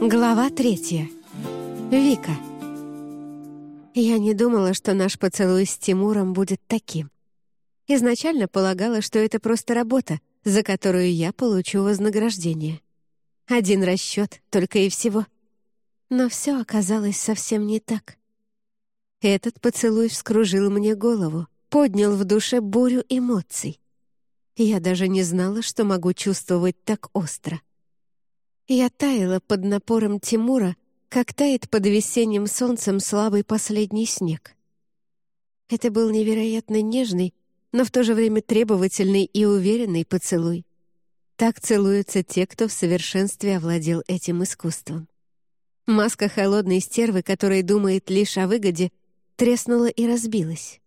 Глава третья. Вика. Я не думала, что наш поцелуй с Тимуром будет таким. Изначально полагала, что это просто работа, за которую я получу вознаграждение. Один расчет, только и всего. Но все оказалось совсем не так. Этот поцелуй вскружил мне голову, поднял в душе бурю эмоций. Я даже не знала, что могу чувствовать так остро. Я таяла под напором Тимура, как тает под весенним солнцем слабый последний снег. Это был невероятно нежный, но в то же время требовательный и уверенный поцелуй. Так целуются те, кто в совершенстве овладел этим искусством. Маска холодной стервы, которая думает лишь о выгоде, треснула и разбилась.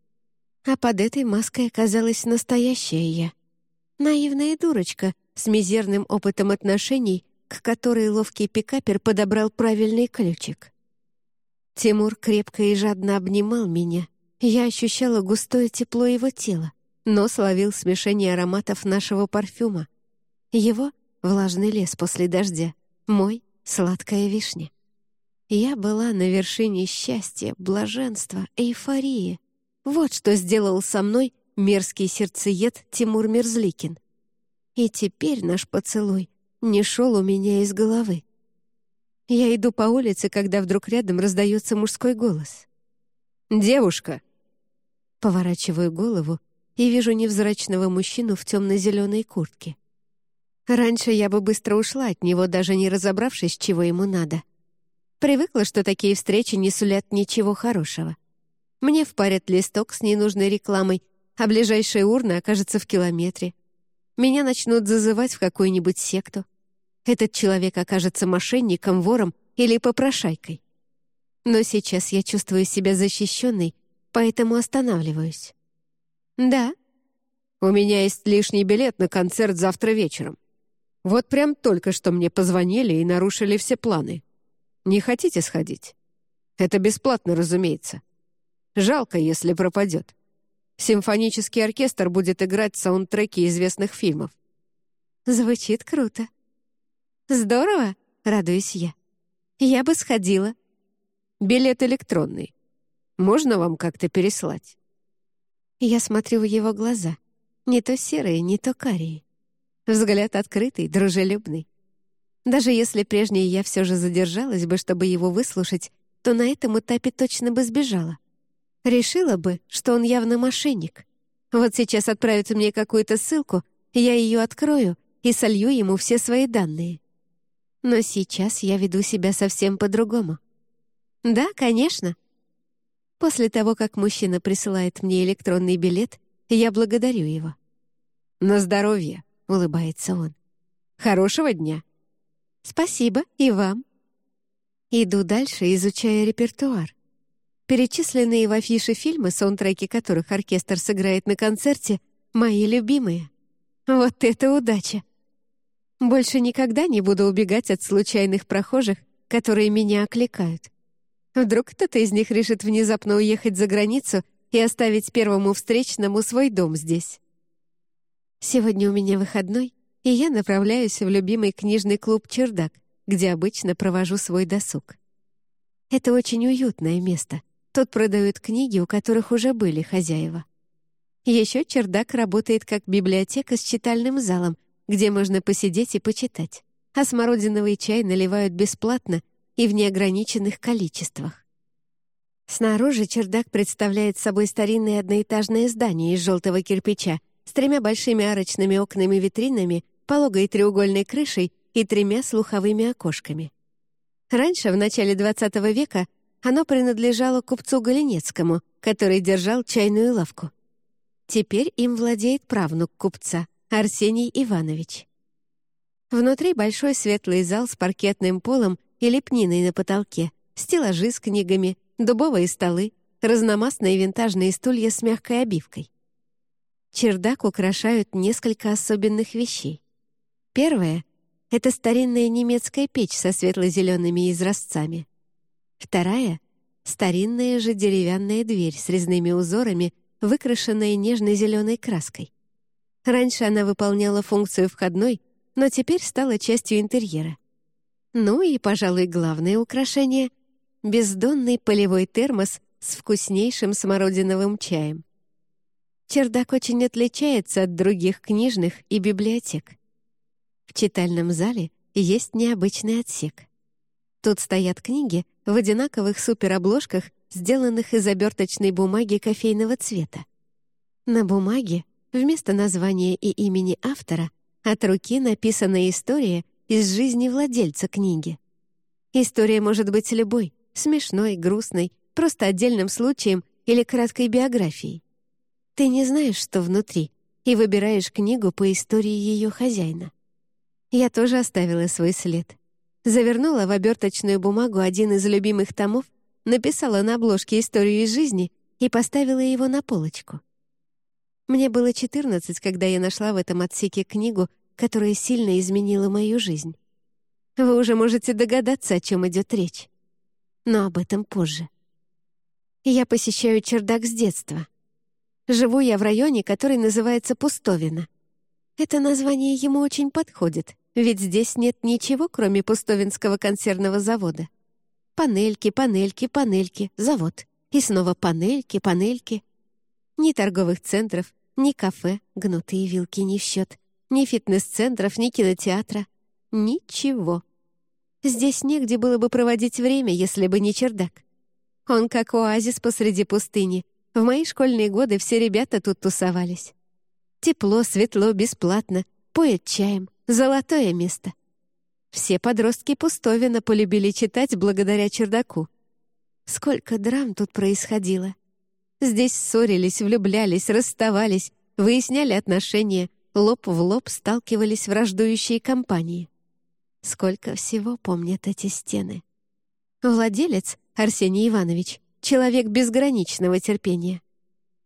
А под этой маской оказалась настоящая я. Наивная дурочка с мизерным опытом отношений к которой ловкий пикапер подобрал правильный ключик. Тимур крепко и жадно обнимал меня. Я ощущала густое тепло его тела, но словил смешение ароматов нашего парфюма. Его — влажный лес после дождя, мой — сладкая вишня. Я была на вершине счастья, блаженства, эйфории. Вот что сделал со мной мерзкий сердцеед Тимур Мерзликин. И теперь наш поцелуй не шел у меня из головы. Я иду по улице, когда вдруг рядом раздается мужской голос. «Девушка!» Поворачиваю голову и вижу невзрачного мужчину в темно-зеленой куртке. Раньше я бы быстро ушла от него, даже не разобравшись, чего ему надо. Привыкла, что такие встречи не сулят ничего хорошего. Мне впарят листок с ненужной рекламой, а ближайшая урна окажется в километре. Меня начнут зазывать в какую-нибудь секту. Этот человек окажется мошенником, вором или попрошайкой. Но сейчас я чувствую себя защищенной, поэтому останавливаюсь. «Да». «У меня есть лишний билет на концерт завтра вечером. Вот прям только что мне позвонили и нарушили все планы. Не хотите сходить? Это бесплатно, разумеется. Жалко, если пропадет. Симфонический оркестр будет играть саундтреки известных фильмов. Звучит круто. Здорово, радуюсь я. Я бы сходила. Билет электронный. Можно вам как-то переслать? Я смотрю в его глаза. Не то серые, не то карие. Взгляд открытый, дружелюбный. Даже если прежней я все же задержалась бы, чтобы его выслушать, то на этом этапе точно бы сбежала. Решила бы, что он явно мошенник. Вот сейчас отправит мне какую-то ссылку, я ее открою и солью ему все свои данные. Но сейчас я веду себя совсем по-другому. Да, конечно. После того, как мужчина присылает мне электронный билет, я благодарю его. «На здоровье», — улыбается он. «Хорошего дня». «Спасибо, и вам». Иду дальше, изучая репертуар. Перечисленные в афише фильмы, саундтреки которых оркестр сыграет на концерте, мои любимые. Вот это удача! Больше никогда не буду убегать от случайных прохожих, которые меня окликают. Вдруг кто-то из них решит внезапно уехать за границу и оставить первому встречному свой дом здесь. Сегодня у меня выходной, и я направляюсь в любимый книжный клуб «Чердак», где обычно провожу свой досуг. Это очень уютное место, Тут продают книги, у которых уже были хозяева. Еще чердак работает как библиотека с читальным залом, где можно посидеть и почитать. А смородиновый чай наливают бесплатно и в неограниченных количествах. Снаружи чердак представляет собой старинное одноэтажное здание из желтого кирпича с тремя большими арочными окнами-витринами, пологой треугольной крышей и тремя слуховыми окошками. Раньше, в начале XX века, оно принадлежало купцу Галинецкому, который держал чайную лавку. Теперь им владеет правнук купца, Арсений Иванович. Внутри большой светлый зал с паркетным полом и лепниной на потолке, стеллажи с книгами, дубовые столы, разномастные винтажные стулья с мягкой обивкой. Чердак украшают несколько особенных вещей. Первое — это старинная немецкая печь со светло-зелеными изразцами. Вторая — старинная же деревянная дверь с резными узорами, выкрашенная нежной зеленой краской. Раньше она выполняла функцию входной, но теперь стала частью интерьера. Ну и, пожалуй, главное украшение — бездонный полевой термос с вкуснейшим смородиновым чаем. Чердак очень отличается от других книжных и библиотек. В читальном зале есть необычный отсек. Тут стоят книги в одинаковых суперобложках, сделанных из оберточной бумаги кофейного цвета. На бумаге вместо названия и имени автора от руки написана история из жизни владельца книги. История может быть любой — смешной, грустной, просто отдельным случаем или краткой биографией. Ты не знаешь, что внутри, и выбираешь книгу по истории ее хозяина. Я тоже оставила свой след. Завернула в оберточную бумагу один из любимых томов, написала на обложке историю из жизни и поставила его на полочку. Мне было 14, когда я нашла в этом отсеке книгу, которая сильно изменила мою жизнь. Вы уже можете догадаться, о чем идет речь. Но об этом позже. Я посещаю чердак с детства. Живу я в районе, который называется Пустовина. Это название ему очень подходит, ведь здесь нет ничего, кроме Пустовинского консервного завода. Панельки, панельки, панельки, завод. И снова панельки, панельки. Ни торговых центров, ни кафе, гнутые вилки не в счет, ни фитнес-центров, ни кинотеатра. Ничего. Здесь негде было бы проводить время, если бы не чердак. Он как оазис посреди пустыни. В мои школьные годы все ребята тут тусовались. Тепло, светло, бесплатно, поет чаем. Золотое место. Все подростки Пустовина полюбили читать благодаря чердаку. Сколько драм тут происходило. Здесь ссорились, влюблялись, расставались, выясняли отношения, лоб в лоб сталкивались враждующие компании. Сколько всего помнят эти стены. Владелец, Арсений Иванович, человек безграничного терпения.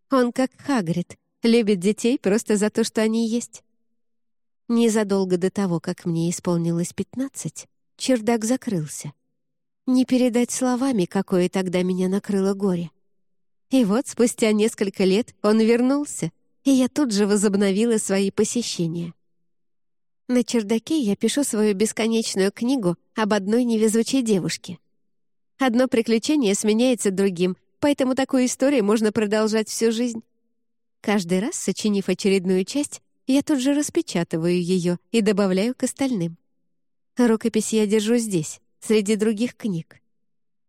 Он как Хагрид, любит детей просто за то, что они есть. Незадолго до того, как мне исполнилось пятнадцать, чердак закрылся. Не передать словами, какое тогда меня накрыло горе. И вот спустя несколько лет он вернулся, и я тут же возобновила свои посещения. На чердаке я пишу свою бесконечную книгу об одной невезучей девушке. Одно приключение сменяется другим, поэтому такую историю можно продолжать всю жизнь. Каждый раз, сочинив очередную часть, я тут же распечатываю ее и добавляю к остальным. Рукопись я держу здесь, среди других книг.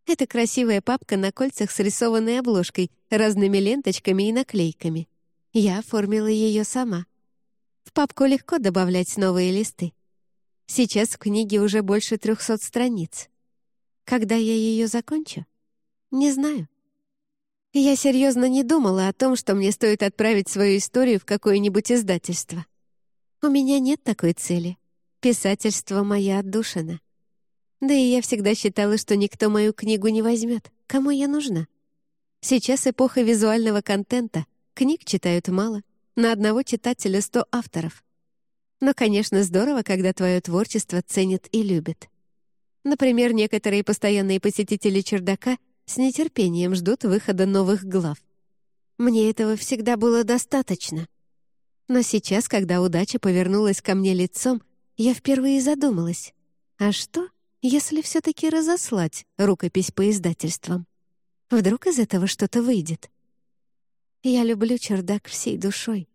Это красивая папка на кольцах с рисованной обложкой, разными ленточками и наклейками. Я оформила ее сама. В папку легко добавлять новые листы. Сейчас в книге уже больше трехсот страниц. Когда я ее закончу? Не знаю. Я серьезно не думала о том, что мне стоит отправить свою историю в какое-нибудь издательство. У меня нет такой цели. Писательство — моя отдушина. Да и я всегда считала, что никто мою книгу не возьмет. Кому я нужна? Сейчас эпоха визуального контента. Книг читают мало. На одного читателя сто авторов. Но, конечно, здорово, когда твое творчество ценят и любят. Например, некоторые постоянные посетители чердака с нетерпением ждут выхода новых глав. Мне этого всегда было достаточно. Но сейчас, когда удача повернулась ко мне лицом, я впервые задумалась. А что, если все-таки разослать рукопись по издательствам? Вдруг из этого что-то выйдет? Я люблю чердак всей душой.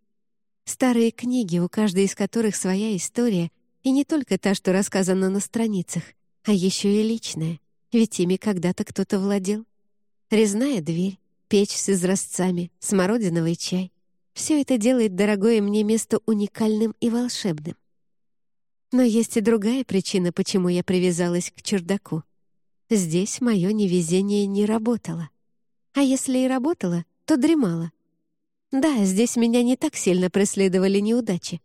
Старые книги, у каждой из которых своя история, и не только та, что рассказана на страницах, а еще и личная, ведь ими когда-то кто-то владел. Резная дверь, печь с изразцами, смородиновый чай — все это делает дорогое мне место уникальным и волшебным. Но есть и другая причина, почему я привязалась к чердаку. Здесь мое невезение не работало. А если и работало, то дремало. Да, здесь меня не так сильно преследовали неудачи.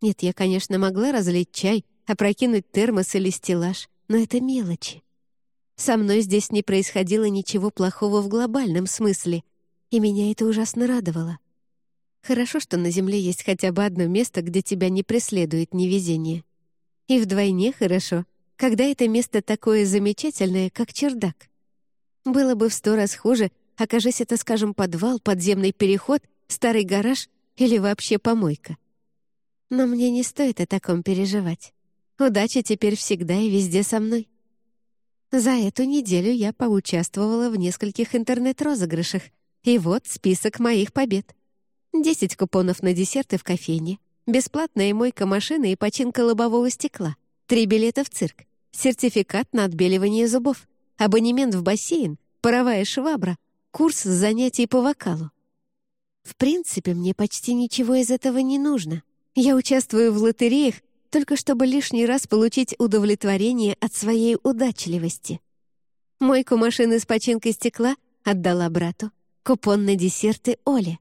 Нет, я, конечно, могла разлить чай, опрокинуть термос или стеллаж, но это мелочи. Со мной здесь не происходило ничего плохого в глобальном смысле, и меня это ужасно радовало. Хорошо, что на Земле есть хотя бы одно место, где тебя не преследует невезение. И вдвойне хорошо, когда это место такое замечательное, как чердак. Было бы в сто раз хуже, окажись это, скажем, подвал, подземный переход, старый гараж или вообще помойка. Но мне не стоит о таком переживать. Удача теперь всегда и везде со мной. За эту неделю я поучаствовала в нескольких интернет-розыгрышах, и вот список моих побед. 10 купонов на десерты в кофейне, бесплатная мойка машины и починка лобового стекла, три билета в цирк, сертификат на отбеливание зубов, абонемент в бассейн, паровая швабра, курс занятий по вокалу. В принципе, мне почти ничего из этого не нужно. Я участвую в лотереях только чтобы лишний раз получить удовлетворение от своей удачливости. Мойку машины с починкой стекла отдала брату, купон на десерты Оле,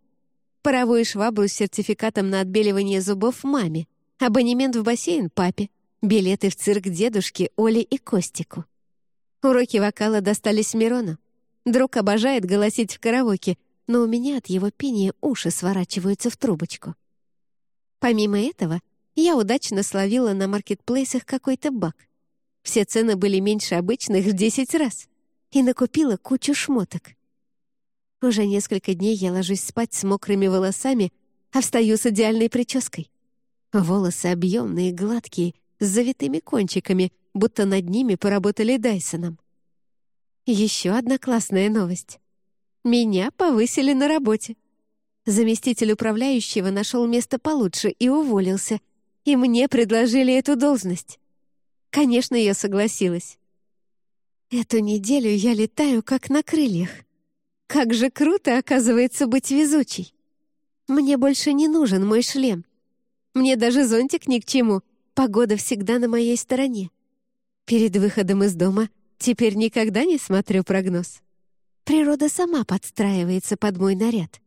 паровую швабру с сертификатом на отбеливание зубов маме, абонемент в бассейн папе, билеты в цирк дедушке Оле и Костику. Уроки вокала достались Мирону. Друг обожает голосить в караоке, но у меня от его пения уши сворачиваются в трубочку. Помимо этого, я удачно словила на маркетплейсах какой-то баг. Все цены были меньше обычных в 10 раз. И накупила кучу шмоток. Уже несколько дней я ложусь спать с мокрыми волосами, а встаю с идеальной прической. Волосы объемные, гладкие, с завитыми кончиками, будто над ними поработали Дайсоном. Еще одна классная новость. Меня повысили на работе. Заместитель управляющего нашел место получше и уволился — и мне предложили эту должность. Конечно, я согласилась. Эту неделю я летаю как на крыльях. Как же круто, оказывается, быть везучей. Мне больше не нужен мой шлем. Мне даже зонтик ни к чему. Погода всегда на моей стороне. Перед выходом из дома теперь никогда не смотрю прогноз. Природа сама подстраивается под мой наряд.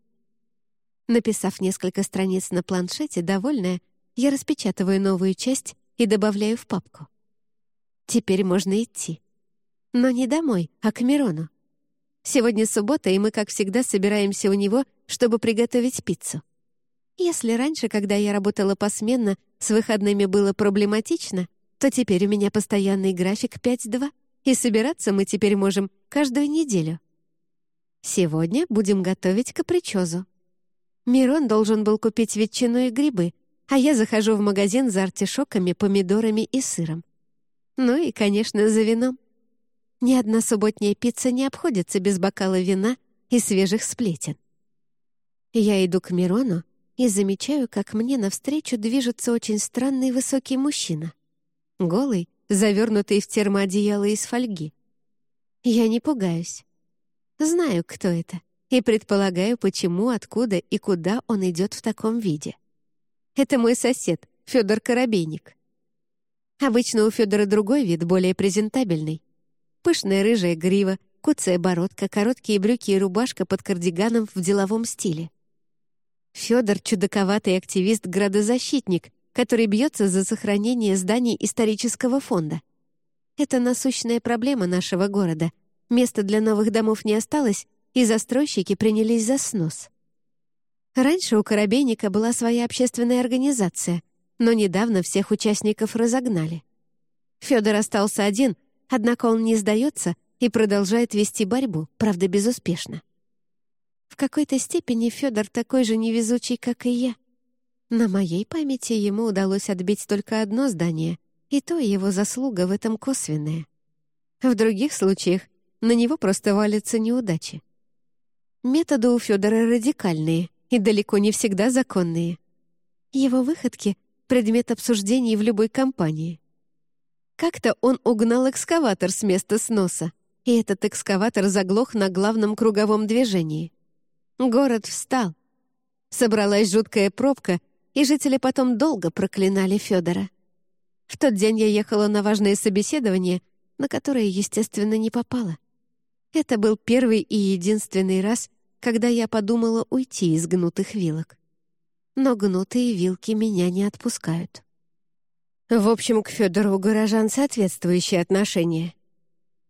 Написав несколько страниц на планшете, довольная, я распечатываю новую часть и добавляю в папку. Теперь можно идти. Но не домой, а к Мирону. Сегодня суббота, и мы, как всегда, собираемся у него, чтобы приготовить пиццу. Если раньше, когда я работала посменно, с выходными было проблематично, то теперь у меня постоянный график 5-2, и собираться мы теперь можем каждую неделю. Сегодня будем готовить капричозу. Мирон должен был купить ветчину и грибы, а я захожу в магазин за артишоками, помидорами и сыром. Ну и, конечно, за вином. Ни одна субботняя пицца не обходится без бокала вина и свежих сплетен. Я иду к Мирону и замечаю, как мне навстречу движется очень странный высокий мужчина. Голый, завернутый в термоодеяло из фольги. Я не пугаюсь. Знаю, кто это, и предполагаю, почему, откуда и куда он идет в таком виде. Это мой сосед, Федор Коробейник. Обычно у Федора другой вид, более презентабельный. Пышная рыжая грива, куцая бородка, короткие брюки и рубашка под кардиганом в деловом стиле. Федор — чудаковатый активист-градозащитник, который бьется за сохранение зданий исторического фонда. Это насущная проблема нашего города. Места для новых домов не осталось, и застройщики принялись за снос. Раньше у Коробейника была своя общественная организация, но недавно всех участников разогнали. Федор остался один, однако он не сдается и продолжает вести борьбу, правда, безуспешно. В какой-то степени Федор такой же невезучий, как и я. На моей памяти ему удалось отбить только одно здание, и то его заслуга в этом косвенная. В других случаях на него просто валятся неудачи. Методы у Федора радикальные, и далеко не всегда законные. Его выходки — предмет обсуждений в любой компании. Как-то он угнал экскаватор с места сноса, и этот экскаватор заглох на главном круговом движении. Город встал. Собралась жуткая пробка, и жители потом долго проклинали Федора. В тот день я ехала на важное собеседование, на которое, естественно, не попала. Это был первый и единственный раз, когда я подумала уйти из гнутых вилок. Но гнутые вилки меня не отпускают. В общем, к Федору у горожан соответствующее отношение.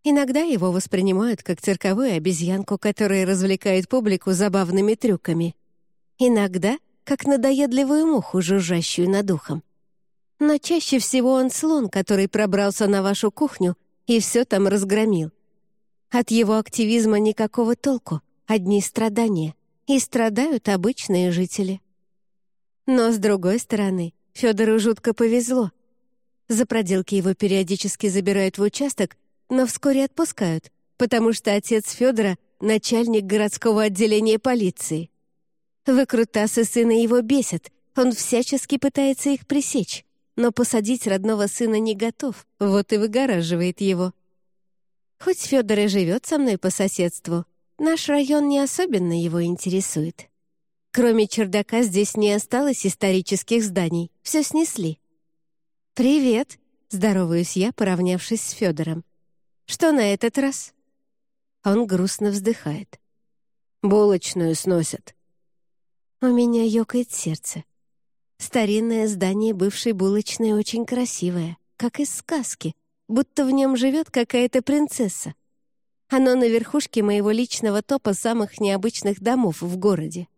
Иногда его воспринимают как цирковую обезьянку, которая развлекает публику забавными трюками. Иногда — как надоедливую муху, жужжащую над ухом. Но чаще всего он слон, который пробрался на вашу кухню и все там разгромил. От его активизма никакого толку одни страдания, и страдают обычные жители. Но, с другой стороны, Федору жутко повезло. За проделки его периодически забирают в участок, но вскоре отпускают, потому что отец Федора — начальник городского отделения полиции. Выкрутасы сына его бесят, он всячески пытается их пресечь, но посадить родного сына не готов, вот и выгораживает его. Хоть Федор и живет со мной по соседству, наш район не особенно его интересует. Кроме чердака здесь не осталось исторических зданий, все снесли. «Привет», — здороваюсь я, поравнявшись с Федором. «Что на этот раз?» Он грустно вздыхает. «Булочную сносят». У меня ёкает сердце. Старинное здание бывшей булочной очень красивое, как из сказки, будто в нем живет какая-то принцесса. Оно на верхушке моего личного топа самых необычных домов в городе.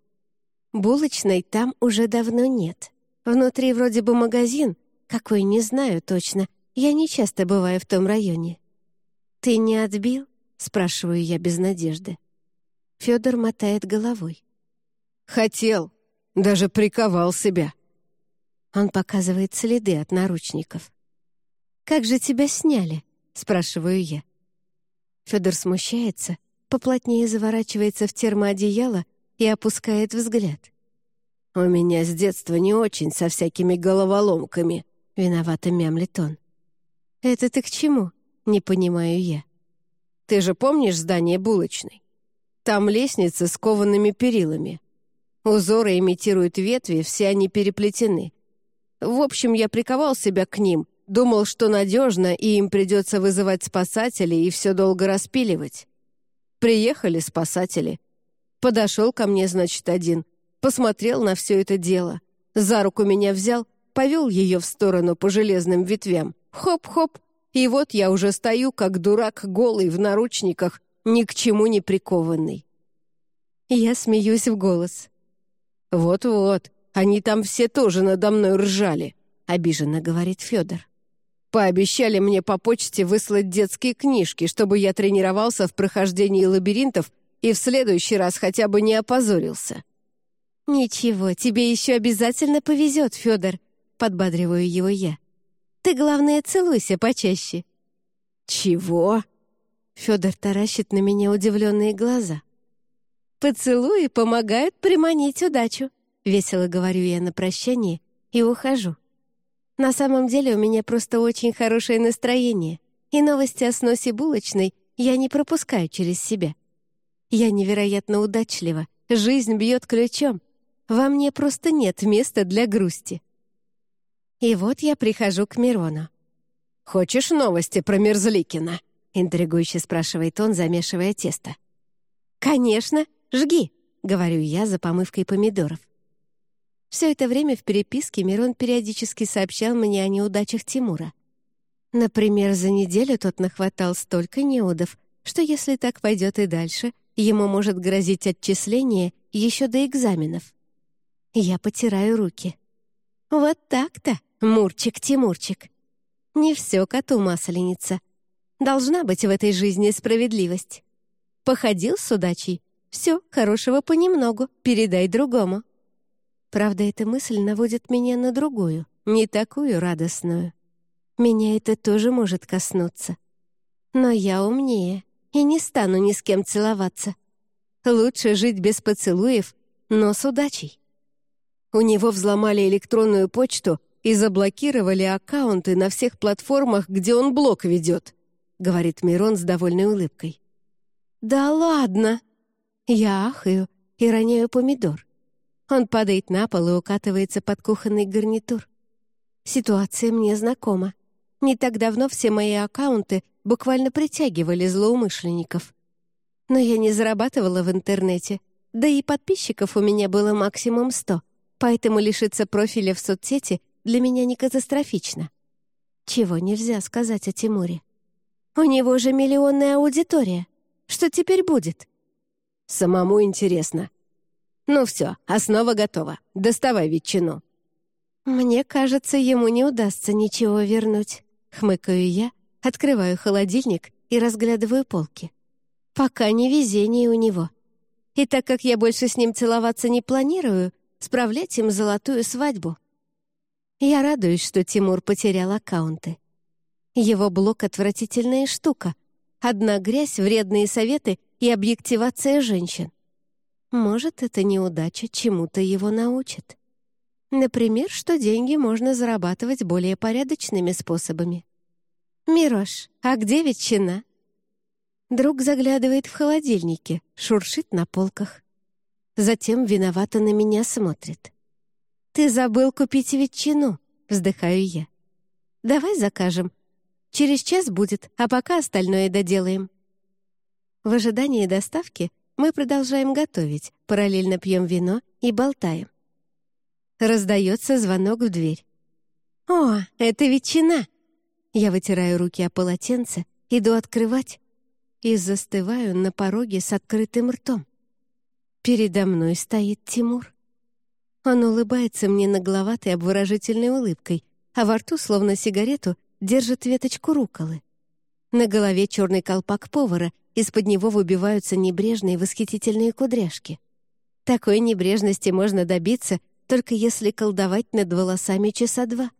Булочной там уже давно нет. Внутри вроде бы магазин, какой не знаю точно. Я не часто бываю в том районе. «Ты не отбил?» — спрашиваю я без надежды. Федор мотает головой. «Хотел. Даже приковал себя. Он показывает следы от наручников. «Как же тебя сняли?» — спрашиваю я. Федор смущается, поплотнее заворачивается в термоодеяло и опускает взгляд. «У меня с детства не очень со всякими головоломками», — виновато мямлит он. «Это ты к чему?» — не понимаю я. «Ты же помнишь здание булочной? Там лестница с коваными перилами. Узоры имитируют ветви, все они переплетены. В общем, я приковал себя к ним, думал, что надежно, и им придется вызывать спасателей и все долго распиливать. Приехали спасатели. Подошел ко мне, значит, один, посмотрел на все это дело, за руку меня взял, повел ее в сторону по железным ветвям. Хоп-хоп, и вот я уже стою, как дурак, голый, в наручниках, ни к чему не прикованный. Я смеюсь в голос. «Вот-вот, они там все тоже надо мной ржали», — обиженно говорит Федор. «Пообещали мне по почте выслать детские книжки, чтобы я тренировался в прохождении лабиринтов и в следующий раз хотя бы не опозорился». «Ничего, тебе еще обязательно повезет, Федор», — подбадриваю его я. «Ты, главное, целуйся почаще». «Чего?» Федор таращит на меня удивленные глаза. «Поцелуи помогают приманить удачу», Весело говорю я на прощание и ухожу. На самом деле у меня просто очень хорошее настроение, и новости о сносе булочной я не пропускаю через себя. Я невероятно удачлива, жизнь бьет ключом. Во мне просто нет места для грусти. И вот я прихожу к Мирону. «Хочешь новости про Мерзликина?» — интригующе спрашивает он, замешивая тесто. «Конечно, жги», — говорю я за помывкой помидоров. Все это время в переписке Мирон периодически сообщал мне о неудачах Тимура. Например, за неделю тот нахватал столько неудов, что если так пойдет и дальше, ему может грозить отчисление еще до экзаменов. Я потираю руки. Вот так-то, Мурчик-Тимурчик. Не все коту масленица. Должна быть в этой жизни справедливость. Походил с удачей. Все, хорошего понемногу, передай другому. Правда, эта мысль наводит меня на другую, не такую радостную. Меня это тоже может коснуться. Но я умнее и не стану ни с кем целоваться. Лучше жить без поцелуев, но с удачей. У него взломали электронную почту и заблокировали аккаунты на всех платформах, где он блог ведет, говорит Мирон с довольной улыбкой. «Да ладно!» Я ахаю и роняю помидор. Он падает на пол и укатывается под кухонный гарнитур. Ситуация мне знакома. Не так давно все мои аккаунты буквально притягивали злоумышленников. Но я не зарабатывала в интернете, да и подписчиков у меня было максимум сто, поэтому лишиться профиля в соцсети для меня не катастрофично. Чего нельзя сказать о Тимуре? У него же миллионная аудитория. Что теперь будет? Самому интересно, «Ну все, основа готова. Доставай ветчину». «Мне кажется, ему не удастся ничего вернуть», — хмыкаю я, открываю холодильник и разглядываю полки. «Пока не везение у него. И так как я больше с ним целоваться не планирую, справлять им золотую свадьбу». Я радуюсь, что Тимур потерял аккаунты. Его блог — отвратительная штука. Одна грязь, вредные советы и объективация женщин. Может, эта неудача чему-то его научит. Например, что деньги можно зарабатывать более порядочными способами. «Мирош, а где ветчина?» Друг заглядывает в холодильнике, шуршит на полках. Затем виновато на меня смотрит. «Ты забыл купить ветчину», — вздыхаю я. «Давай закажем. Через час будет, а пока остальное доделаем». В ожидании доставки мы продолжаем готовить, параллельно пьем вино и болтаем. Раздается звонок в дверь. «О, это ветчина!» Я вытираю руки о полотенце, иду открывать и застываю на пороге с открытым ртом. Передо мной стоит Тимур. Он улыбается мне нагловатой обворожительной улыбкой, а во рту, словно сигарету, держит веточку руколы. На голове черный колпак повара, из-под него выбиваются небрежные восхитительные кудряшки. Такой небрежности можно добиться, только если колдовать над волосами часа два.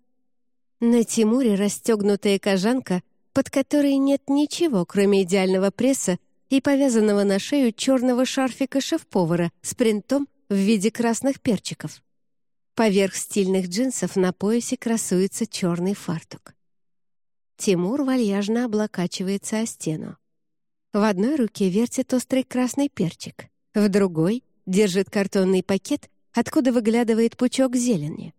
На Тимуре расстегнутая кожанка, под которой нет ничего, кроме идеального пресса и повязанного на шею черного шарфика шеф-повара с принтом в виде красных перчиков. Поверх стильных джинсов на поясе красуется черный фартук. Тимур вальяжно облокачивается о стену. В одной руке вертит острый красный перчик, в другой держит картонный пакет, откуда выглядывает пучок зелени.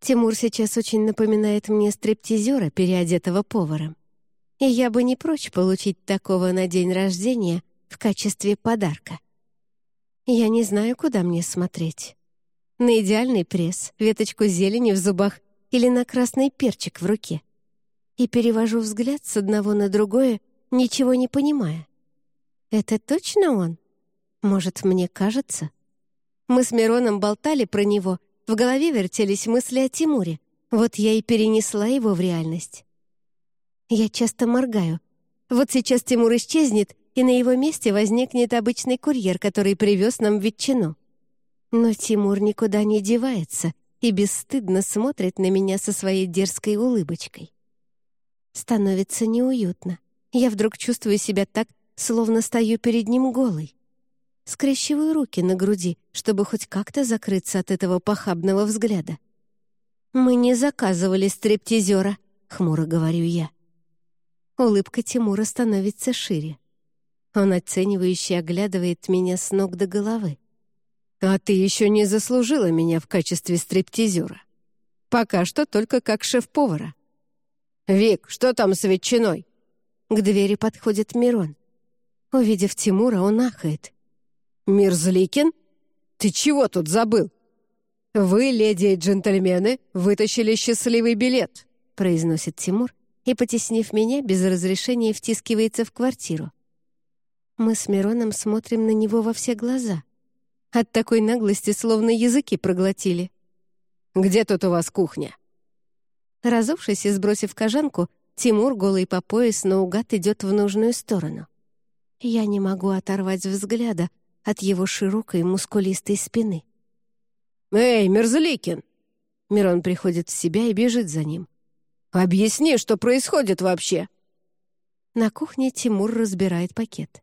Тимур сейчас очень напоминает мне стриптизера, переодетого поваром. И я бы не прочь получить такого на день рождения в качестве подарка. Я не знаю, куда мне смотреть. На идеальный пресс, веточку зелени в зубах или на красный перчик в руке. И перевожу взгляд с одного на другое, ничего не понимая. Это точно он? Может, мне кажется? Мы с Мироном болтали про него, в голове вертелись мысли о Тимуре. Вот я и перенесла его в реальность. Я часто моргаю. Вот сейчас Тимур исчезнет, и на его месте возникнет обычный курьер, который привез нам ветчину. Но Тимур никуда не девается и бесстыдно смотрит на меня со своей дерзкой улыбочкой. Становится неуютно. Я вдруг чувствую себя так, словно стою перед ним голой. Скрещиваю руки на груди, чтобы хоть как-то закрыться от этого похабного взгляда. «Мы не заказывали стриптизера», — хмуро говорю я. Улыбка Тимура становится шире. Он оценивающе оглядывает меня с ног до головы. «А ты еще не заслужила меня в качестве стриптизера. Пока что только как шеф-повара». «Вик, что там с ветчиной?» К двери подходит Мирон. Увидев Тимура, он ахает. «Мирзликин? Ты чего тут забыл?» «Вы, леди и джентльмены, вытащили счастливый билет», произносит Тимур и, потеснив меня, без разрешения втискивается в квартиру. Мы с Мироном смотрим на него во все глаза. От такой наглости словно языки проглотили. «Где тут у вас кухня?» Разувшись и сбросив кожанку, Тимур, голый по пояс, наугад идет в нужную сторону. Я не могу оторвать взгляда от его широкой мускулистой спины. «Эй, Мерзликин!» Мирон приходит в себя и бежит за ним. «Объясни, что происходит вообще!» На кухне Тимур разбирает пакет.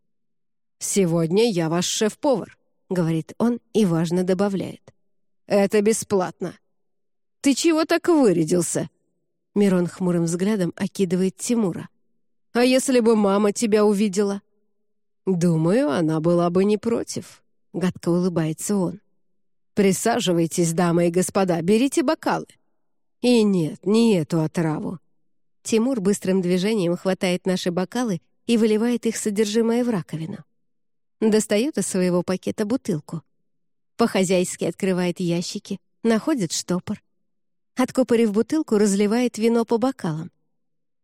«Сегодня я ваш шеф-повар», — говорит он и важно добавляет. «Это бесплатно». «Ты чего так вырядился?» Мирон хмурым взглядом окидывает Тимура. «А если бы мама тебя увидела?» «Думаю, она была бы не против», — гадко улыбается он. «Присаживайтесь, дамы и господа, берите бокалы». «И нет, не эту отраву». Тимур быстрым движением хватает наши бокалы и выливает их содержимое в раковину. Достает из своего пакета бутылку. По-хозяйски открывает ящики, находит штопор. Откупорив бутылку, разливает вино по бокалам.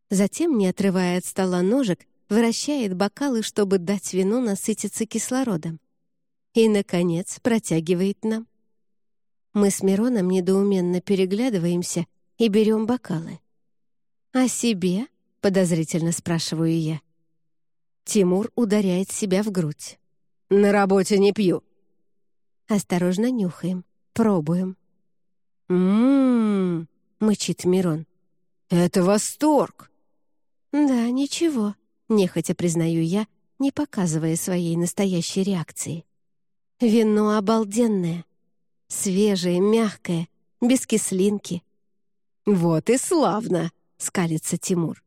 Затем, не отрывая от стола ножек, вращает бокалы, чтобы дать вину насытиться кислородом. И, наконец, протягивает нам. Мы с Мироном недоуменно переглядываемся и берем бокалы. «А себе?» — подозрительно спрашиваю я. Тимур ударяет себя в грудь. «На работе не пью». Осторожно нюхаем, пробуем. «М-м-м», мычит Мирон. «Это восторг!» «Да, ничего», — нехотя признаю я, не показывая своей настоящей реакции. «Вино обалденное. Свежее, мягкое, без кислинки». «Вот и славно!» — скалится Тимур.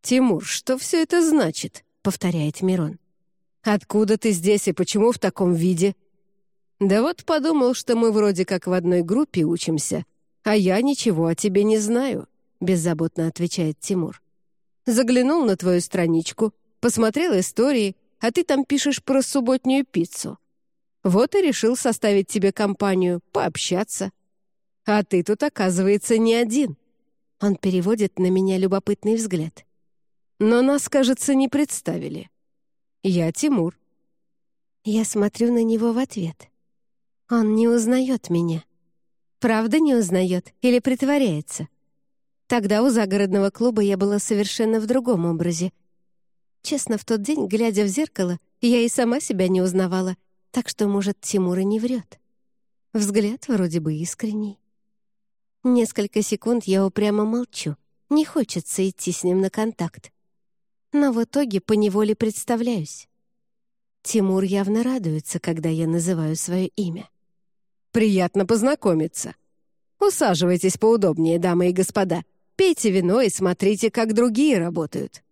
«Тимур, что все это значит?» — повторяет Мирон. «Откуда ты здесь и почему в таком виде?» «Да вот подумал, что мы вроде как в одной группе учимся, а я ничего о тебе не знаю», — беззаботно отвечает Тимур. «Заглянул на твою страничку, посмотрел истории, а ты там пишешь про субботнюю пиццу. Вот и решил составить тебе компанию, пообщаться. А ты тут, оказывается, не один». Он переводит на меня любопытный взгляд. «Но нас, кажется, не представили. Я Тимур». Я смотрю на него в ответ. Он не узнает меня. Правда не узнает или притворяется? Тогда у загородного клуба я была совершенно в другом образе. Честно, в тот день, глядя в зеркало, я и сама себя не узнавала, так что, может, Тимур и не врет. Взгляд вроде бы искренний. Несколько секунд я упрямо молчу. Не хочется идти с ним на контакт. Но в итоге поневоле представляюсь. Тимур явно радуется, когда я называю свое имя. Приятно познакомиться. Усаживайтесь поудобнее, дамы и господа. Пейте вино и смотрите, как другие работают.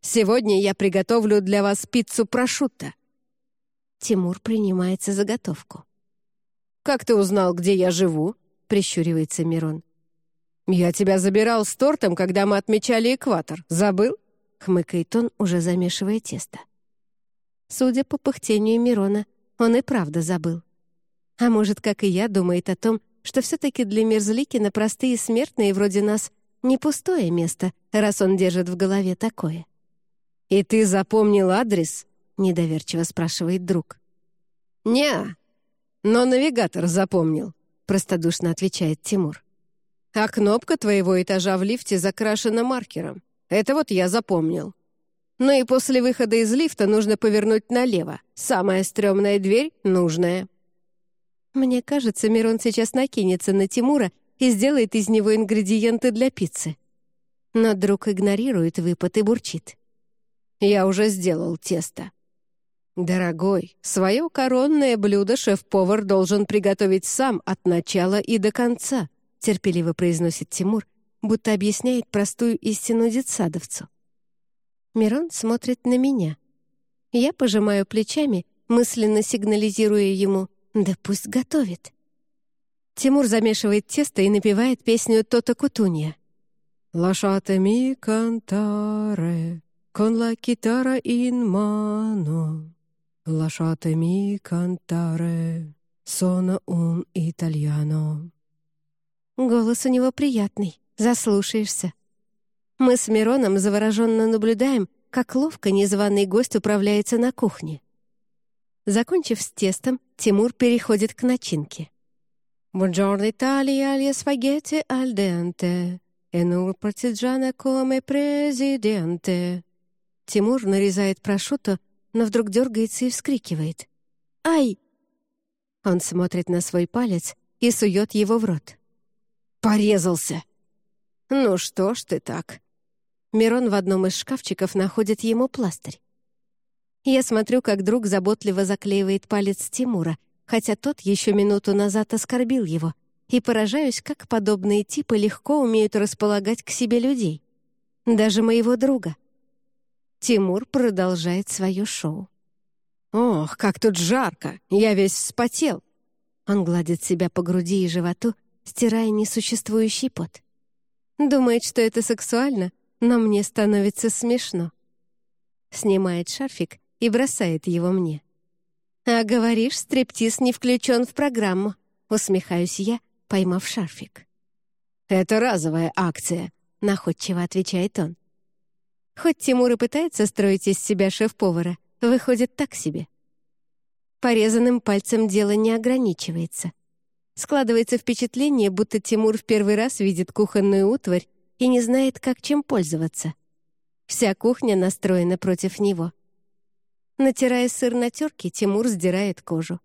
Сегодня я приготовлю для вас пиццу прошутто». Тимур принимается заготовку. «Как ты узнал, где я живу?» — прищуривается Мирон. «Я тебя забирал с тортом, когда мы отмечали экватор. Забыл?» — хмыкает он, уже замешивая тесто. Судя по пыхтению Мирона, он и правда забыл. А может, как и я, думает о том, что все-таки для Мерзликина простые смертные вроде нас не пустое место, раз он держит в голове такое. «И ты запомнил адрес?» — недоверчиво спрашивает друг. «Не, но навигатор запомнил», — простодушно отвечает Тимур. «А кнопка твоего этажа в лифте закрашена маркером. Это вот я запомнил. Ну и после выхода из лифта нужно повернуть налево. Самая стрёмная дверь — нужная». Мне кажется, Мирон сейчас накинется на Тимура и сделает из него ингредиенты для пиццы. Но друг игнорирует выпад и бурчит. «Я уже сделал тесто». «Дорогой, свое коронное блюдо шеф-повар должен приготовить сам от начала и до конца», терпеливо произносит Тимур, будто объясняет простую истину детсадовцу. Мирон смотрит на меня. Я пожимаю плечами, мысленно сигнализируя ему да пусть готовит. Тимур замешивает тесто и напевает песню Тота Кутунья. «Lasciatemi cantare con la chitarra in mano. Lasciatemi cantare, sono un italiano». Голос у него приятный, заслушаешься. Мы с Мироном завороженно наблюдаем, как ловко незваный гость управляется на кухне. Закончив с тестом, Тимур переходит к начинке. «Buongiorno Italia, gli spaghetti al dente, e non partigiana come presidente». Тимур нарезает прошутто, но вдруг дергается и вскрикивает. «Ай!» Он смотрит на свой палец и сует его в рот. «Порезался!» «Ну что ж ты так?» Мирон в одном из шкафчиков находит ему пластырь. Я смотрю, как друг заботливо заклеивает палец Тимура, хотя тот еще минуту назад оскорбил его, и поражаюсь, как подобные типы легко умеют располагать к себе людей. Даже моего друга. Тимур продолжает свое шоу. «Ох, как тут жарко! Я весь вспотел!» Он гладит себя по груди и животу, стирая несуществующий пот. Думает, что это сексуально, но мне становится смешно. Снимает шарфик и бросает его мне. «А говоришь, стриптиз не включен в программу», — усмехаюсь я, поймав шарфик. «Это разовая акция», — находчиво отвечает он. Хоть Тимур и пытается строить из себя шеф-повара, выходит так себе. Порезанным пальцем дело не ограничивается. Складывается впечатление, будто Тимур в первый раз видит кухонную утварь и не знает, как чем пользоваться. Вся кухня настроена против него. Натирая сыр на терке, Тимур сдирает кожу.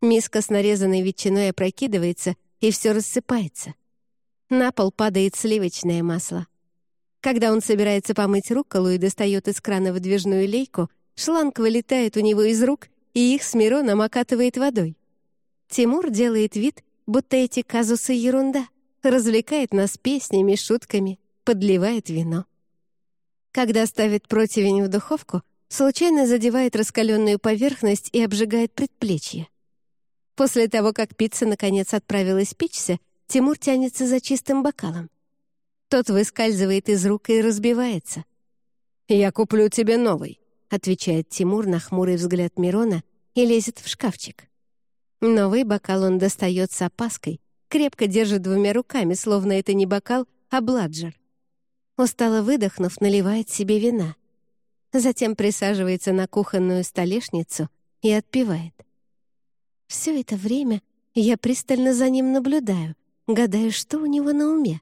Миска с нарезанной ветчиной опрокидывается, и все рассыпается. На пол падает сливочное масло. Когда он собирается помыть рукколу и достает из крана выдвижную лейку, шланг вылетает у него из рук, и их с Мироном окатывает водой. Тимур делает вид, будто эти казусы — ерунда, развлекает нас песнями, шутками, подливает вино. Когда ставит противень в духовку, случайно задевает раскаленную поверхность и обжигает предплечье. После того, как пицца наконец отправилась печься, Тимур тянется за чистым бокалом. Тот выскальзывает из рук и разбивается. «Я куплю тебе новый», — отвечает Тимур на хмурый взгляд Мирона и лезет в шкафчик. Новый бокал он достает с опаской, крепко держит двумя руками, словно это не бокал, а бладжер. Устало выдохнув, наливает себе вина. Затем присаживается на кухонную столешницу и отпивает. Все это время я пристально за ним наблюдаю, гадая, что у него на уме.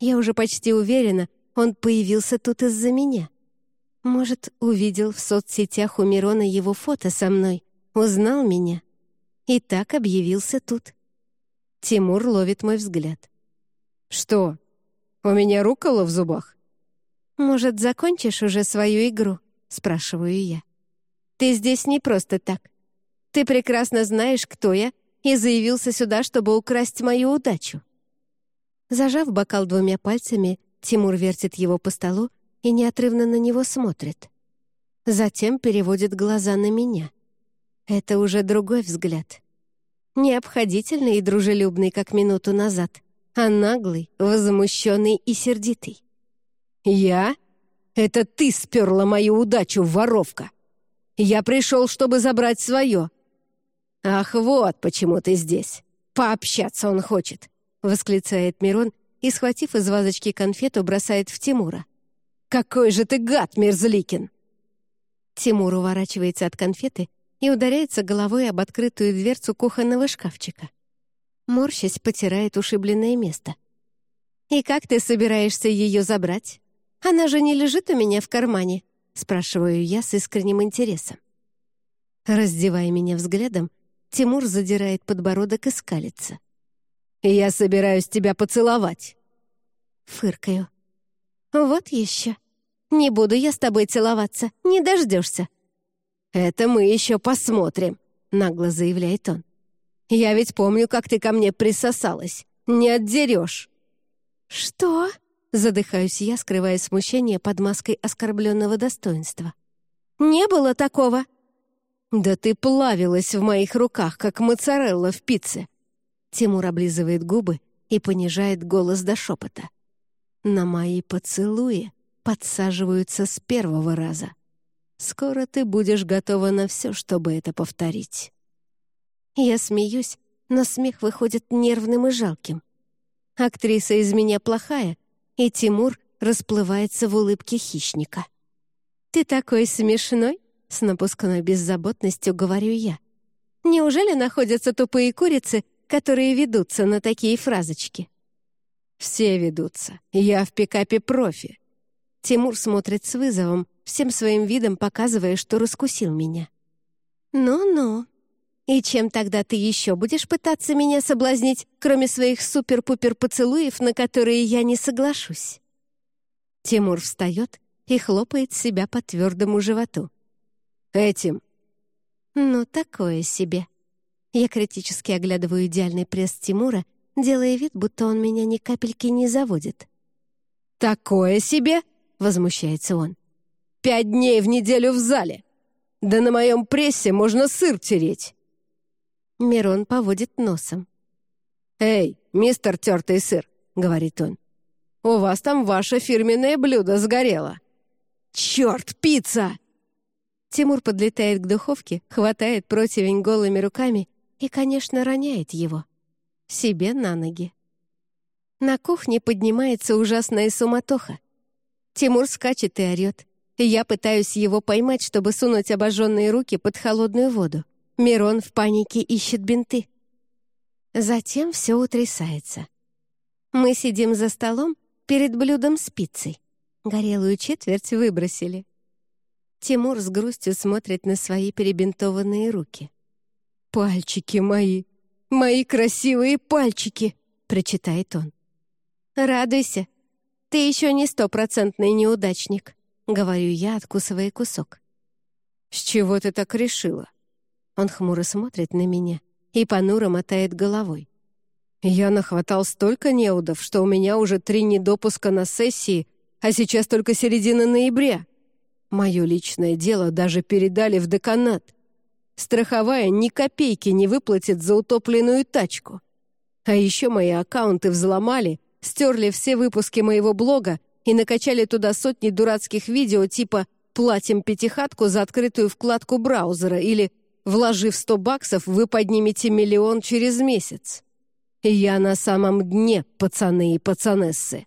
Я уже почти уверена, он появился тут из-за меня. Может, увидел в соцсетях у Мирона его фото со мной, узнал меня и так объявился тут. Тимур ловит мой взгляд. «Что, у меня рукола в зубах?» «Может, закончишь уже свою игру?» — спрашиваю я. «Ты здесь не просто так. Ты прекрасно знаешь, кто я, и заявился сюда, чтобы украсть мою удачу». Зажав бокал двумя пальцами, Тимур вертит его по столу и неотрывно на него смотрит. Затем переводит глаза на меня. Это уже другой взгляд. Не обходительный и дружелюбный, как минуту назад, а наглый, возмущенный и сердитый. «Я? Это ты сперла мою удачу, воровка! Я пришел, чтобы забрать свое!» «Ах, вот почему ты здесь! Пообщаться он хочет!» — восклицает Мирон и, схватив из вазочки конфету, бросает в Тимура. «Какой же ты гад, Мерзликин!» Тимур уворачивается от конфеты и ударяется головой об открытую дверцу кухонного шкафчика. Морщась, потирает ушибленное место. «И как ты собираешься ее забрать? Она же не лежит у меня в кармане?» — спрашиваю я с искренним интересом. Раздевая меня взглядом, Тимур задирает подбородок и скалится. «Я собираюсь тебя поцеловать». Фыркаю. «Вот еще. Не буду я с тобой целоваться, не дождешься». «Это мы еще посмотрим», — нагло заявляет он. «Я ведь помню, как ты ко мне присосалась. Не отдерешь». «Что?» — задыхаюсь я, скрывая смущение под маской оскорбленного достоинства. «Не было такого!» «Да ты плавилась в моих руках, как моцарелла в пицце!» Тимур облизывает губы и понижает голос до шепота. «На мои поцелуи подсаживаются с первого раза. Скоро ты будешь готова на все, чтобы это повторить». Я смеюсь, но смех выходит нервным и жалким. Актриса из меня плохая, и Тимур расплывается в улыбке хищника. «Ты такой смешной!» С напускной беззаботностью говорю я. Неужели находятся тупые курицы, которые ведутся на такие фразочки? Все ведутся. Я в пикапе профи. Тимур смотрит с вызовом, всем своим видом показывая, что раскусил меня. «Ну-ну. И чем тогда ты еще будешь пытаться меня соблазнить, кроме своих супер-пупер поцелуев, на которые я не соглашусь?» Тимур встает и хлопает себя по твердому животу. Этим». «Ну, такое себе». Я критически оглядываю идеальный пресс Тимура, делая вид, будто он меня ни капельки не заводит. «Такое себе?» — возмущается он. «Пять дней в неделю в зале! Да на моем прессе можно сыр тереть!» Мирон поводит носом. «Эй, мистер тертый сыр!» — говорит он. «У вас там ваше фирменное блюдо сгорело!» «Черт, пицца!» Тимур подлетает к духовке, хватает противень голыми руками и, конечно, роняет его. Себе на ноги. На кухне поднимается ужасная суматоха. Тимур скачет и орёт. Я пытаюсь его поймать, чтобы сунуть обожженные руки под холодную воду. Мирон в панике ищет бинты. Затем все утрясается. Мы сидим за столом перед блюдом с пиццей. Горелую четверть выбросили. Тимур с грустью смотрит на свои перебинтованные руки. «Пальчики мои! Мои красивые пальчики!» — прочитает он. «Радуйся. Ты еще не стопроцентный неудачник», — говорю я, откусывая кусок. «С чего ты так решила?» Он хмуро смотрит на меня и понуро мотает головой. «Я нахватал столько неудов, что у меня уже три недопуска на сессии, а сейчас только середина ноября. Мое личное дело даже передали в деканат. Страховая ни копейки не выплатит за утопленную тачку. А еще мои аккаунты взломали, стерли все выпуски моего блога и накачали туда сотни дурацких видео типа «Платим пятихатку за открытую вкладку браузера» или «Вложив 100 баксов, вы поднимете миллион через месяц». Я на самом дне, пацаны и пацанессы.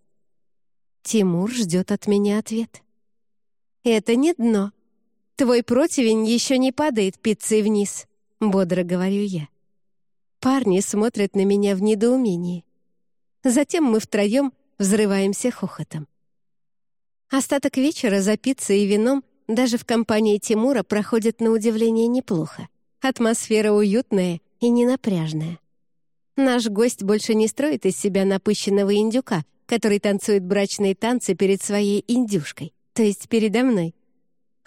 Тимур ждет от меня ответ. «Это не дно», «Твой противень еще не падает пиццей вниз», — бодро говорю я. Парни смотрят на меня в недоумении. Затем мы втроем взрываемся хохотом. Остаток вечера за пиццей и вином даже в компании Тимура проходит на удивление неплохо. Атмосфера уютная и ненапряжная. Наш гость больше не строит из себя напыщенного индюка, который танцует брачные танцы перед своей индюшкой, то есть передо мной.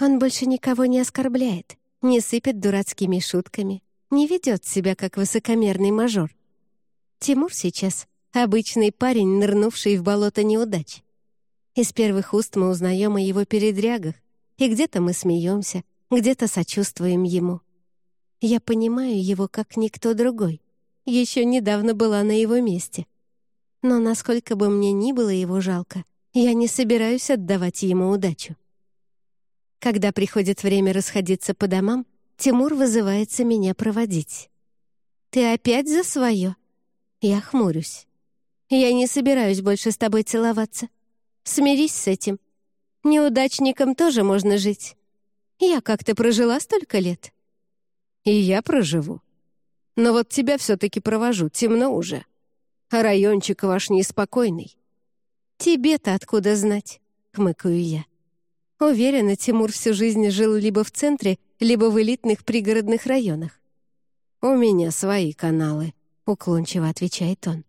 Он больше никого не оскорбляет, не сыпет дурацкими шутками, не ведет себя как высокомерный мажор. Тимур сейчас — обычный парень, нырнувший в болото неудач. Из первых уст мы узнаем о его передрягах, и где-то мы смеемся, где-то сочувствуем ему. Я понимаю его как никто другой. Еще недавно была на его месте. Но насколько бы мне ни было его жалко, я не собираюсь отдавать ему удачу. Когда приходит время расходиться по домам, Тимур вызывается меня проводить. «Ты опять за свое?» Я хмурюсь. «Я не собираюсь больше с тобой целоваться. Смирись с этим. Неудачникам тоже можно жить. Я как-то прожила столько лет». «И я проживу. Но вот тебя все-таки провожу, темно уже. А райончик ваш неспокойный». «Тебе-то откуда знать?» — хмыкаю я. Уверена, Тимур всю жизнь жил либо в центре, либо в элитных пригородных районах. «У меня свои каналы», — уклончиво отвечает он.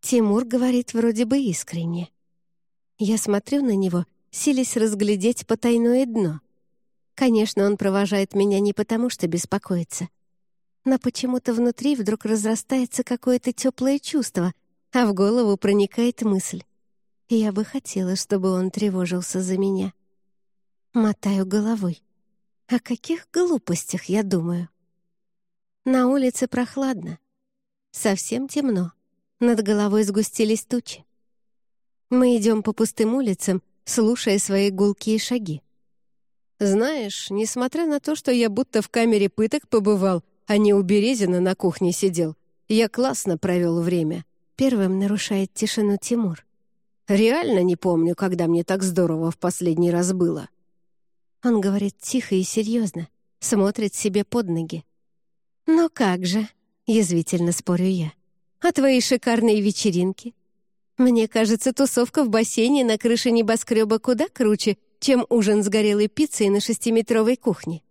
Тимур говорит вроде бы искренне. Я смотрю на него, силясь разглядеть потайное дно. Конечно, он провожает меня не потому, что беспокоится. Но почему-то внутри вдруг разрастается какое-то теплое чувство, а в голову проникает мысль. Я бы хотела, чтобы он тревожился за меня. Мотаю головой. О каких глупостях я думаю? На улице прохладно. Совсем темно. Над головой сгустились тучи. Мы идем по пустым улицам, слушая свои гулкие шаги. «Знаешь, несмотря на то, что я будто в камере пыток побывал, а не у Березина на кухне сидел, я классно провел время», — первым нарушает тишину Тимур. Реально не помню, когда мне так здорово в последний раз было». Он говорит тихо и серьезно, смотрит себе под ноги. «Ну как же?» — язвительно спорю я. «А твои шикарные вечеринки? Мне кажется, тусовка в бассейне на крыше небоскреба куда круче, чем ужин с горелой пиццей на шестиметровой кухне».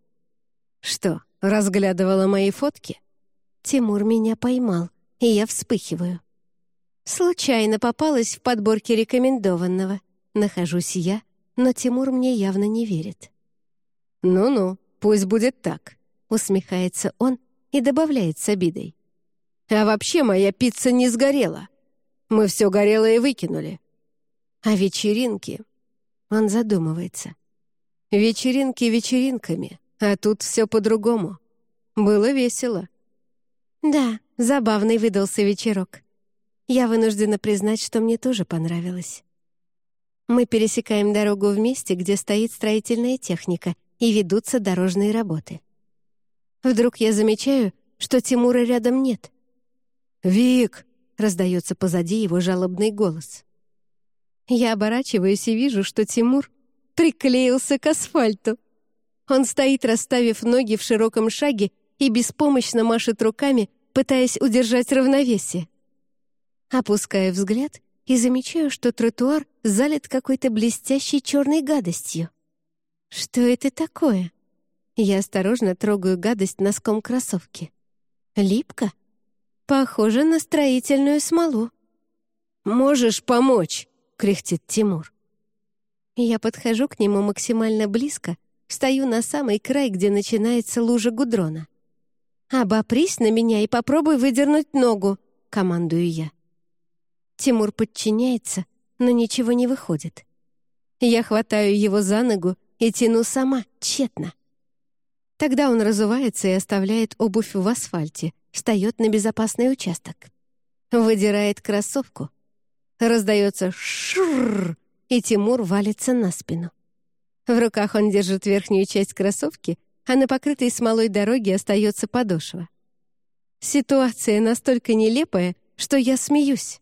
«Что, разглядывала мои фотки?» Тимур меня поймал, и я вспыхиваю. Случайно попалась в подборке рекомендованного. Нахожусь я, но Тимур мне явно не верит. «Ну-ну, пусть будет так», — усмехается он и добавляет с обидой. «А вообще моя пицца не сгорела. Мы все горелое выкинули. А вечеринки...» Он задумывается. «Вечеринки вечеринками, а тут все по-другому. Было весело». «Да, забавный выдался вечерок. Я вынуждена признать, что мне тоже понравилось. Мы пересекаем дорогу в месте, где стоит строительная техника, и ведутся дорожные работы. Вдруг я замечаю, что Тимура рядом нет. «Вик!» — раздается позади его жалобный голос. Я оборачиваюсь и вижу, что Тимур приклеился к асфальту. Он стоит, расставив ноги в широком шаге и беспомощно машет руками, пытаясь удержать равновесие. Опускаю взгляд и замечаю, что тротуар залит какой-то блестящей черной гадостью. Что это такое? Я осторожно трогаю гадость носком кроссовки. Липко? Похоже на строительную смолу. «Можешь помочь?» — кряхтит Тимур. Я подхожу к нему максимально близко, стою на самый край, где начинается лужа гудрона. «Обопрись на меня и попробуй выдернуть ногу», — командую я. Тимур подчиняется, но ничего не выходит. Я хватаю его за ногу и тяну сама, тщетно. Тогда он разувается и оставляет обувь в асфальте, встает на безопасный участок. Выдирает кроссовку. Раздается шурр, и Тимур валится на спину. В руках он держит верхнюю часть кроссовки, а на покрытой смолой дороге остается подошва. Ситуация настолько нелепая, что я смеюсь.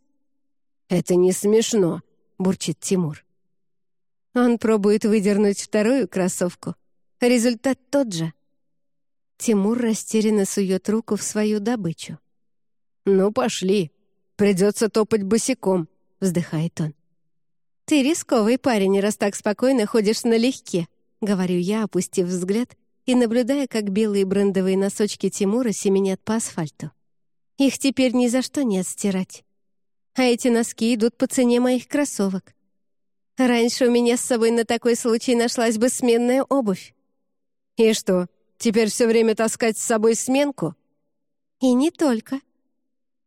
«Это не смешно», — бурчит Тимур. Он пробует выдернуть вторую кроссовку. Результат тот же. Тимур растерянно сует руку в свою добычу. «Ну, пошли. Придется топать босиком», — вздыхает он. «Ты рисковый парень, раз так спокойно ходишь налегке», — говорю я, опустив взгляд и наблюдая, как белые брендовые носочки Тимура семенят по асфальту. Их теперь ни за что не отстирать. А эти носки идут по цене моих кроссовок. Раньше у меня с собой на такой случай нашлась бы сменная обувь. И что, теперь все время таскать с собой сменку? И не только.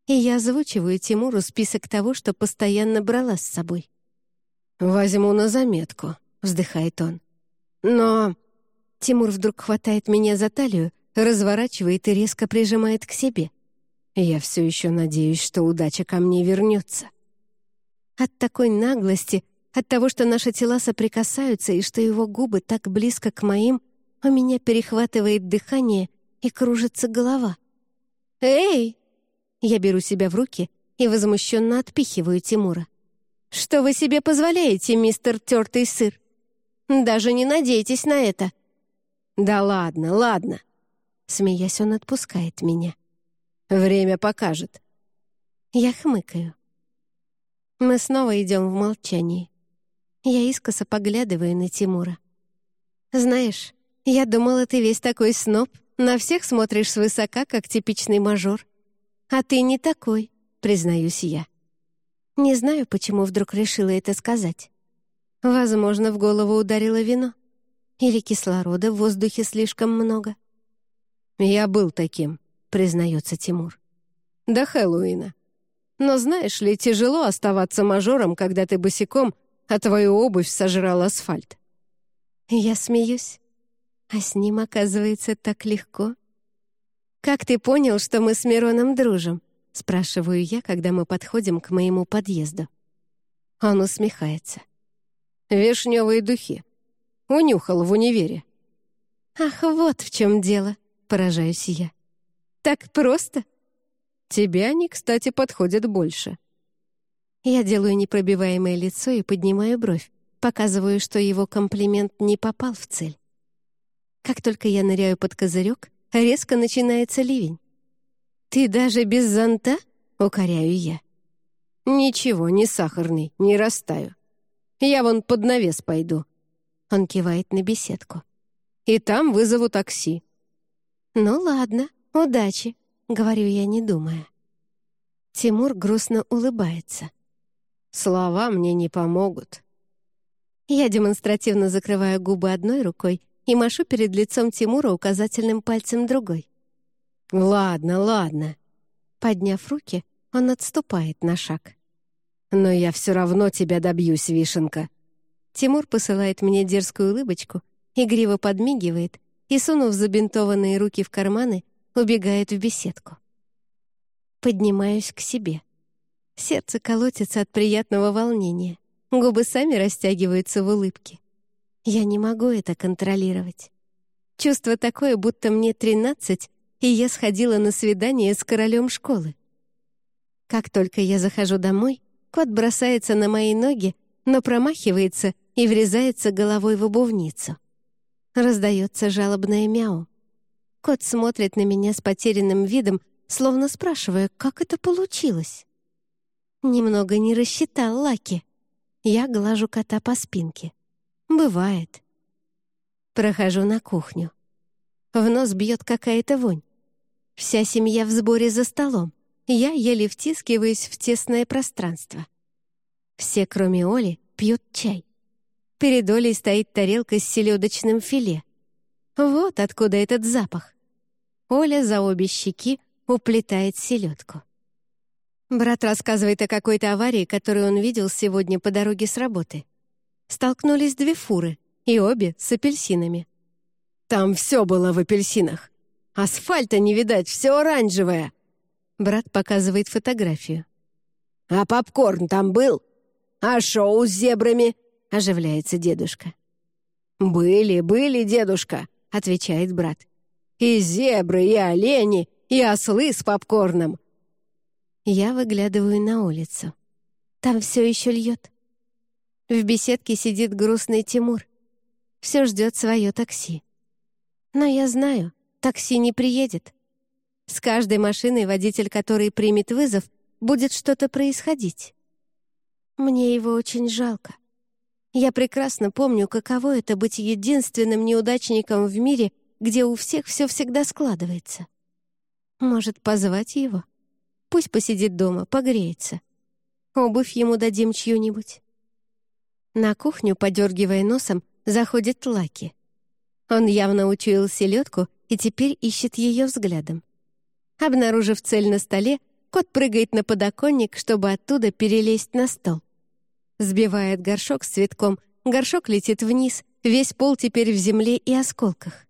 И я озвучиваю Тимуру список того, что постоянно брала с собой. «Возьму на заметку», — вздыхает он. «Но Тимур вдруг хватает меня за талию, разворачивает и резко прижимает к себе. Я все еще надеюсь, что удача ко мне вернется. От такой наглости, от того, что наши тела соприкасаются и что его губы так близко к моим, у меня перехватывает дыхание и кружится голова. «Эй!» Я беру себя в руки и возмущенно отпихиваю Тимура. «Что вы себе позволяете, мистер тертый сыр? Даже не надейтесь на это!» «Да ладно, ладно!» Смеясь, он отпускает меня. «Время покажет». Я хмыкаю. Мы снова идем в молчании. Я искоса поглядываю на Тимура. «Знаешь, я думала, ты весь такой сноб, на всех смотришь свысока, как типичный мажор. А ты не такой», — признаюсь я. Не знаю, почему вдруг решила это сказать. Возможно, в голову ударило вино. Или кислорода в воздухе слишком много? «Я был таким», — признается Тимур. «До Хэллоуина. Но знаешь ли, тяжело оставаться мажором, когда ты босиком, а твою обувь сожрал асфальт». Я смеюсь. А с ним, оказывается, так легко. «Как ты понял, что мы с Мироном дружим?» — спрашиваю я, когда мы подходим к моему подъезду. Он усмехается. «Вишневые духи. Унюхал в универе». «Ах, вот в чем дело», — поражаюсь я. «Так просто?» «Тебе они, кстати, подходят больше». Я делаю непробиваемое лицо и поднимаю бровь, показываю, что его комплимент не попал в цель. Как только я ныряю под козырек, резко начинается ливень. «Ты даже без зонта?» — укоряю я. «Ничего, не сахарный, не растаю. Я вон под навес пойду», он кивает на беседку. «И там вызову такси». «Ну ладно, удачи», — говорю я, не думая. Тимур грустно улыбается. «Слова мне не помогут». Я демонстративно закрываю губы одной рукой и машу перед лицом Тимура указательным пальцем другой. «Ладно, ладно». Подняв руки, он отступает на шаг. «Но я все равно тебя добьюсь, Вишенка. Тимур посылает мне дерзкую улыбочку, игриво подмигивает и, сунув забинтованные руки в карманы, убегает в беседку. Поднимаюсь к себе. Сердце колотится от приятного волнения. Губы сами растягиваются в улыбке. Я не могу это контролировать. Чувство такое, будто мне тринадцать, и я сходила на свидание с королем школы. Как только я захожу домой, кот бросается на мои ноги, но промахивается и врезается головой в обувницу. Раздается жалобное мяу. Кот смотрит на меня с потерянным видом, словно спрашивая, как это получилось. Немного не рассчитал Лаки. Я глажу кота по спинке. Бывает. Прохожу на кухню. В нос бьет какая-то вонь. Вся семья в сборе за столом. я еле втискиваюсь в тесное пространство. Все, кроме Оли, пьют чай. Перед Олей стоит тарелка с селедочным филе. Вот откуда этот запах. Оля за обе щеки уплетает селедку. Брат рассказывает о какой-то аварии, которую он видел сегодня по дороге с работы. Столкнулись две фуры, и обе с апельсинами. «Там все было в апельсинах. Асфальта не видать, все оранжевое!» Брат показывает фотографию. «А попкорн там был? А шоу с зебрами?» — оживляется дедушка. «Были, были, дедушка», — отвечает брат. «И зебры, и олени, и ослы с попкорном. Я выглядываю на улицу. Там все еще льет. В беседке сидит грустный Тимур. Все ждет свое такси. Но я знаю, такси не приедет. С каждой машиной, водитель которой примет вызов, будет что-то происходить. Мне его очень жалко. Я прекрасно помню, каково это быть единственным неудачником в мире, где у всех все всегда складывается. Может, позвать его? Пусть посидит дома, погреется. Обувь ему дадим чью-нибудь. На кухню, подергивая носом, заходит Лаки. Он явно учуял селедку и теперь ищет ее взглядом. Обнаружив цель на столе, кот прыгает на подоконник, чтобы оттуда перелезть на стол. Сбивает горшок с цветком, горшок летит вниз, весь пол теперь в земле и осколках.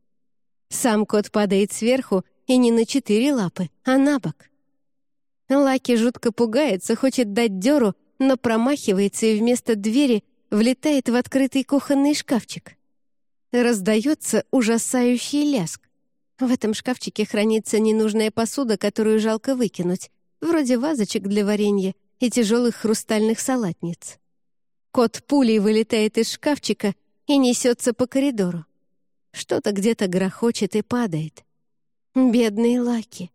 Сам кот падает сверху и не на четыре лапы, а на бок. Лаки жутко пугается, хочет дать дёру, но промахивается и вместо двери влетает в открытый кухонный шкафчик. Раздается ужасающий ляск. В этом шкафчике хранится ненужная посуда, которую жалко выкинуть, вроде вазочек для варенья и тяжелых хрустальных салатниц. Кот пулей вылетает из шкафчика и несется по коридору. Что-то где-то грохочет и падает. Бедный Лаки.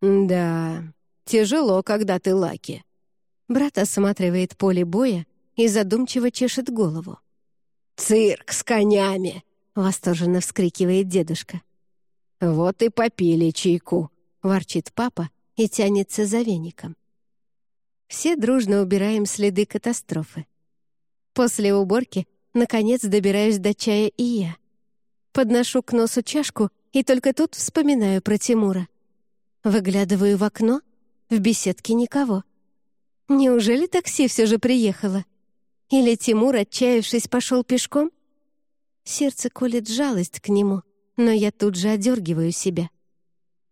«Да, Тяжело, когда ты Лаки». Брат осматривает поле боя и задумчиво чешет голову. «Цирк с конями!» — восторженно вскрикивает дедушка. «Вот и попили чайку», — ворчит папа и тянется за веником. Все дружно убираем следы катастрофы. После уборки, наконец, добираюсь до чая и я. Подношу к носу чашку и только тут вспоминаю про Тимура. Выглядываю в окно в беседке никого. Неужели такси все же приехало? Или Тимур, отчаявшись, пошел пешком? Сердце колет жалость к нему, но я тут же одергиваю себя.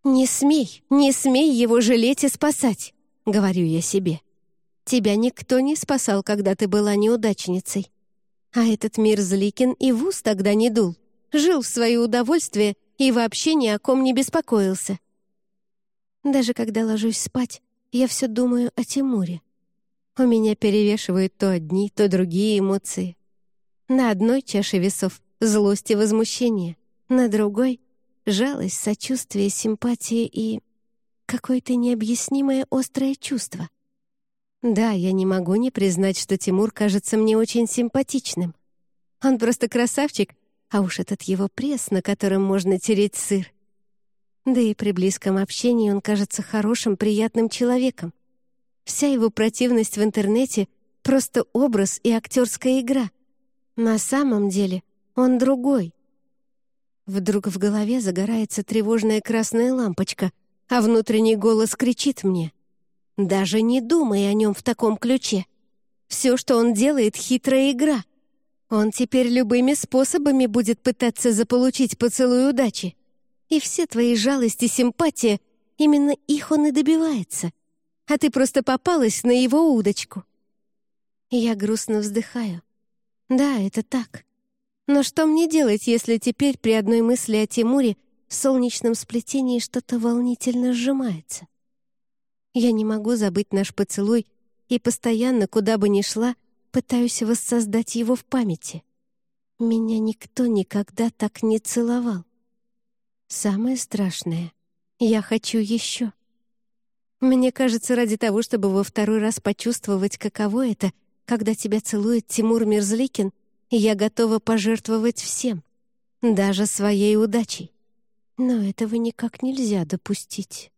«Не смей, не смей его жалеть и спасать», — говорю я себе. «Тебя никто не спасал, когда ты была неудачницей. А этот мир Зликин и в ус тогда не дул, жил в свое удовольствие и вообще ни о ком не беспокоился. Даже когда ложусь спать, я все думаю о Тимуре. У меня перевешивают то одни, то другие эмоции. На одной чаше весов — злость и возмущение, на другой — жалость, сочувствие, симпатия и какое-то необъяснимое острое чувство. Да, я не могу не признать, что Тимур кажется мне очень симпатичным. Он просто красавчик, а уж этот его пресс, на котором можно тереть сыр. Да и при близком общении он кажется хорошим, приятным человеком. Вся его противность в интернете — просто образ и актерская игра. На самом деле он другой. Вдруг в голове загорается тревожная красная лампочка, а внутренний голос кричит мне. «Даже не думай о нем в таком ключе. Все, что он делает, — хитрая игра. Он теперь любыми способами будет пытаться заполучить поцелуй удачи. И все твои жалости, симпатия, именно их он и добивается. А ты просто попалась на его удочку. Я грустно вздыхаю. Да, это так. Но что мне делать, если теперь при одной мысли о Тимуре в солнечном сплетении что-то волнительно сжимается? Я не могу забыть наш поцелуй и постоянно, куда бы ни шла, пытаюсь воссоздать его в памяти. Меня никто никогда так не целовал. Самое страшное — я хочу еще. Мне кажется, ради того, чтобы во второй раз почувствовать, каково это, когда тебя целует Тимур Мирзликин, я готова пожертвовать всем, даже своей удачей. Но этого никак нельзя допустить.